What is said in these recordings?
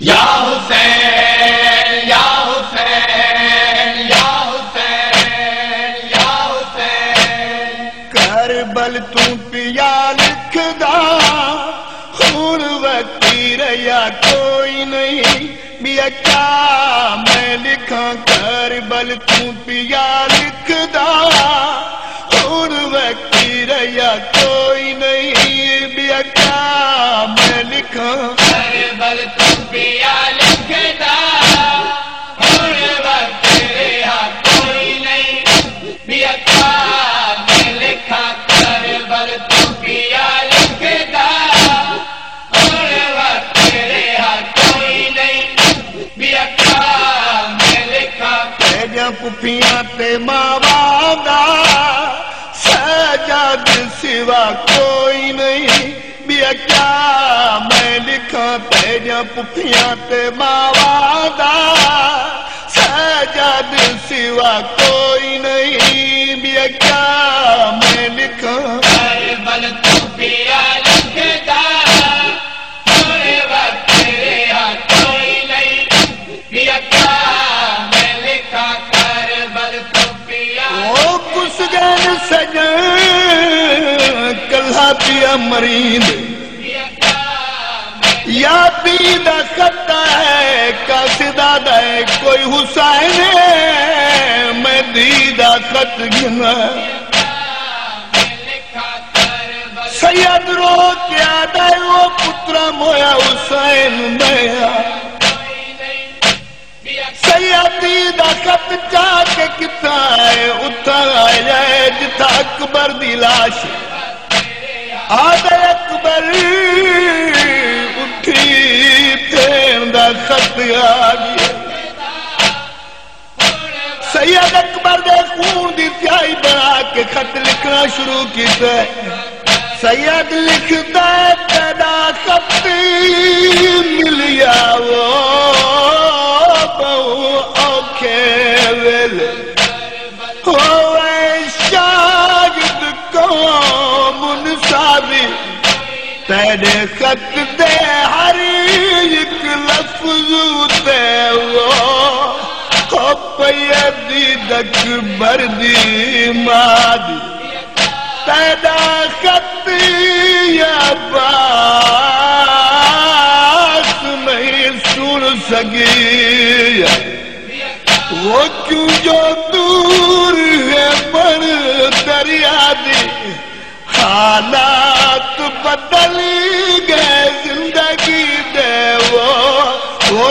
یا حسین یا حسین یا حسین یا حسین۔ کربل تو پیا لکھدا خون وقتی ریا کوئی نہیں۔ بیا کیا میں لکھا کربل تو پیا لکھدا خون پفیاں تے ماوا دا سجاد سوا کوئی نہیں۔ بیا اچھا کیا میں لکھا تیجا پفیاں تے ماوا دا۔ پیا کس گین سجن کلہ پیا مرید یا پیدا خطا ہے کاسدہ ہے کوئی حسین ہے میں دیدہ خط گنا سید رو کیا دے، وہ پترا مویا حسین میا سید دیدہ چاہ کے کتا ہے اتھا جتا اکبر دی لاش آدھے اکبر اٹھی پھین دا خط آ گیا سید اکبر دے خون دی سیاہی بنا کے خط لکھنا شروع کیتا ہے سید لکھتا ہے تیرا خط ملیا وہ تیرے خط دے ہر ایک لفظ تے وہ۔ پید اکبر دی مادی۔ تیرا خط یا باس نہیں سن سکی۔ وہ کیوں جو دور ہے پر دریا دی حالات بدل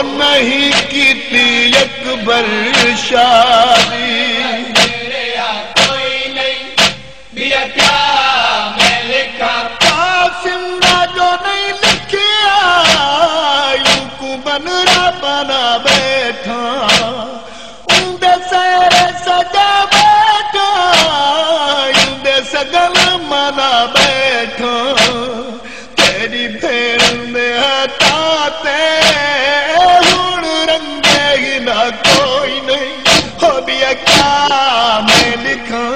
نہیں کی اکبر شادی دیکھا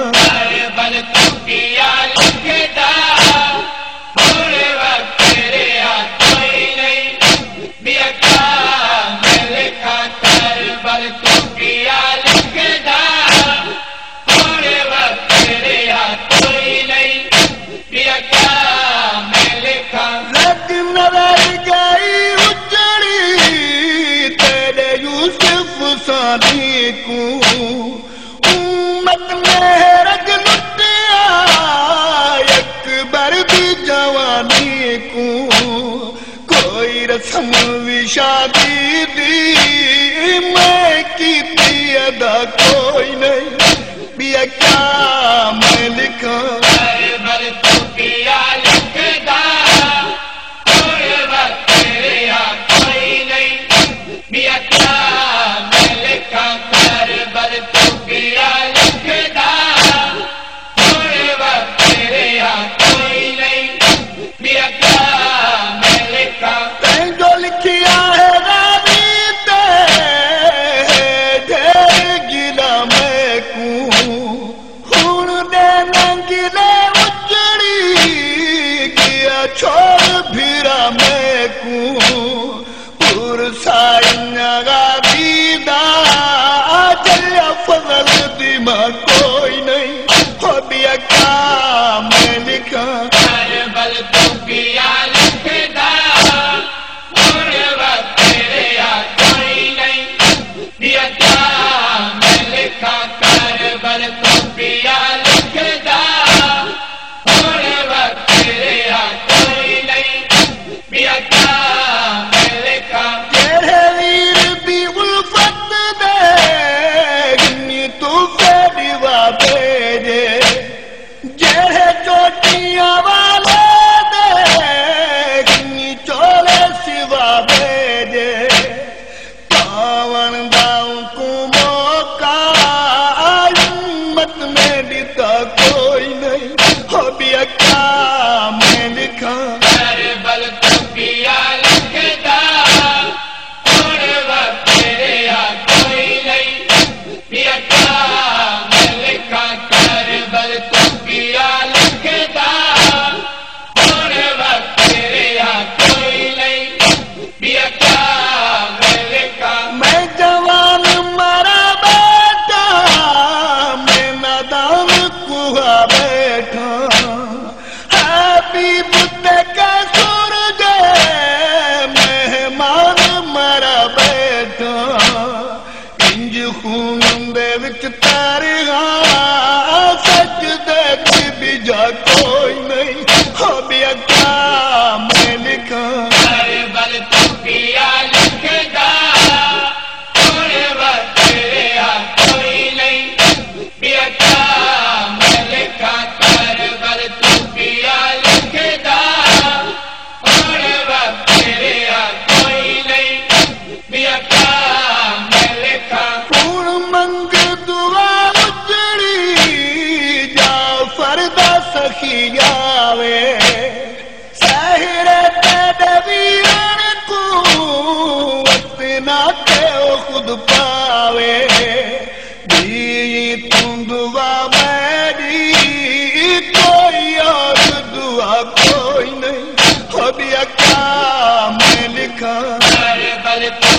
کوئی شادی دی میں ہوا بیٹھا۔ ہیپی مہمان مرا بیٹھا۔ کنج خون دے وچ سچ دے کوئی نہیں۔ ہو بھی اکار کربل